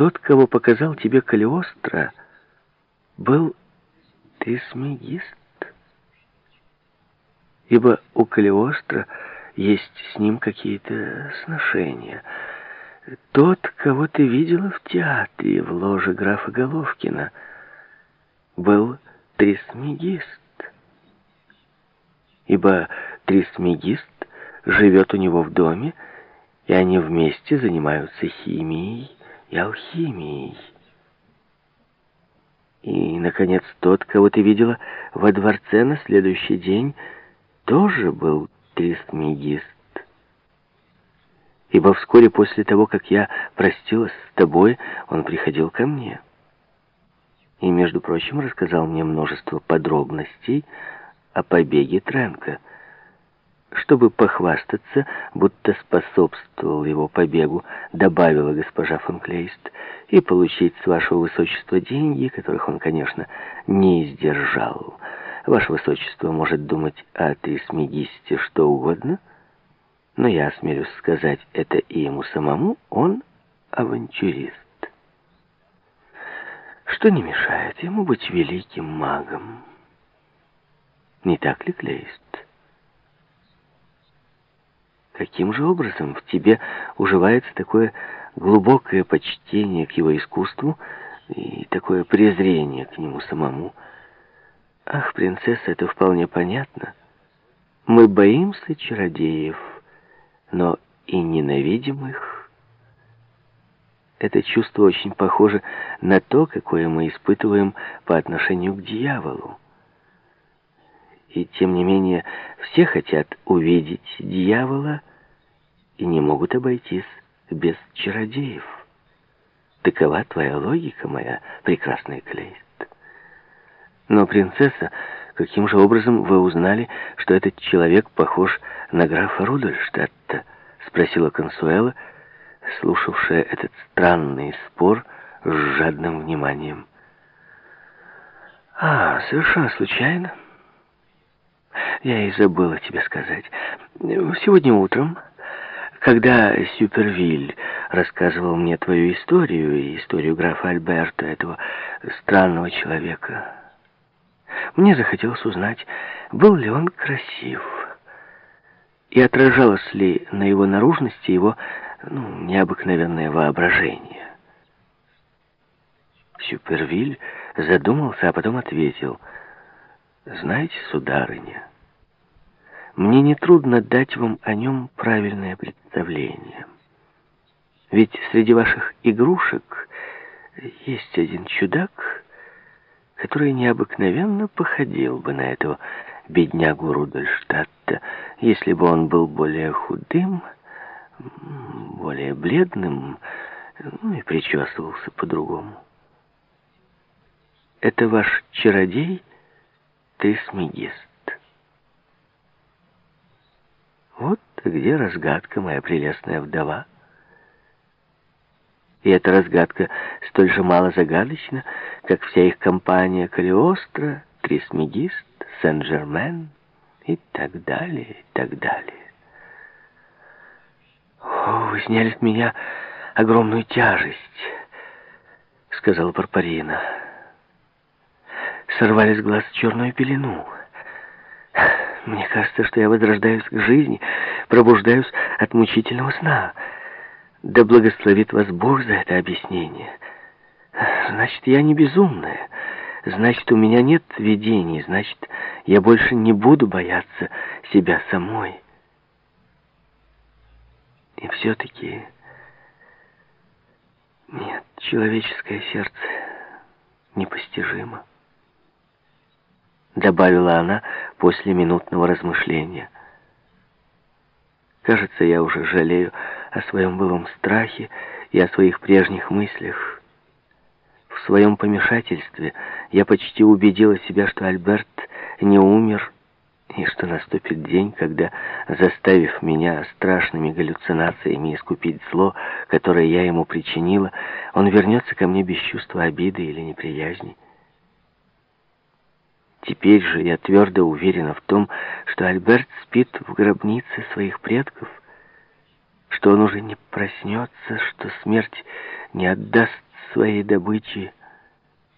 тот, кого показал тебе Калиостро, был трисмегист. Ибо у Калиостро есть с ним какие-то сношения. Тот, кого ты видела в театре, в ложе графа Головкина, был трисмегист. Ибо трисмегист живет у него в доме, и они вместе занимаются химией и алхимией. И, наконец, тот, кого ты видела во дворце на следующий день, тоже был трисмегист. Ибо вскоре после того, как я простилась с тобой, он приходил ко мне. И, между прочим, рассказал мне множество подробностей о побеге Тренка — чтобы похвастаться, будто способствовал его побегу, добавила госпожа фон Клейст, и получить с вашего высочества деньги, которых он, конечно, не издержал. Ваше высочество может думать о Трисмегисте что угодно, но я осмелюсь сказать это и ему самому, он авантюрист. Что не мешает ему быть великим магом? Не так ли, Клейст? Каким же образом в тебе уживается такое глубокое почтение к его искусству и такое презрение к нему самому? Ах, принцесса, это вполне понятно. Мы боимся чародеев, но и ненавидим их. Это чувство очень похоже на то, какое мы испытываем по отношению к дьяволу. И тем не менее все хотят увидеть дьявола, и не могут обойтись без чародеев. Такова твоя логика, моя прекрасная Клейст. Но, принцесса, каким же образом вы узнали, что этот человек похож на графа Рудольштадта? Спросила Консуэла, слушавшая этот странный спор с жадным вниманием. А, совершенно случайно. Я и забыла тебе сказать. Сегодня утром когда Сюпервиль рассказывал мне твою историю и историю графа Альберта, этого странного человека, мне захотелось узнать, был ли он красив, и отражалось ли на его наружности его ну, необыкновенное воображение. Сюпервиль задумался, а потом ответил, «Знаете, сударыня, мне нетрудно дать вам о нем правильное представление. Ведь среди ваших игрушек есть один чудак, который необыкновенно походил бы на этого беднягу Рудольштадта, если бы он был более худым, более бледным, ну и причесывался по-другому. Это ваш чародей Трисмегист. Вот где разгадка, моя прелестная вдова. И эта разгадка столь же мало загадочна, как вся их компания Калиостро, Трисмегист, Сен-Жермен и так далее, и так далее. «О, вы сняли с меня огромную тяжесть», — сказала Парпарина. «Сорвали с глаз черную пелену». Мне кажется, что я возрождаюсь к жизни, пробуждаюсь от мучительного сна. Да благословит вас Бог за это объяснение. Значит, я не безумная. Значит, у меня нет видений. Значит, я больше не буду бояться себя самой. И все-таки... Нет, человеческое сердце непостижимо добавила она после минутного размышления. Кажется, я уже жалею о своем былом страхе и о своих прежних мыслях. В своем помешательстве я почти убедила себя, что Альберт не умер, и что наступит день, когда, заставив меня страшными галлюцинациями искупить зло, которое я ему причинила, он вернется ко мне без чувства обиды или неприязни. Теперь же я твердо уверена в том, что Альберт спит в гробнице своих предков, что он уже не проснется, что смерть не отдаст своей добычи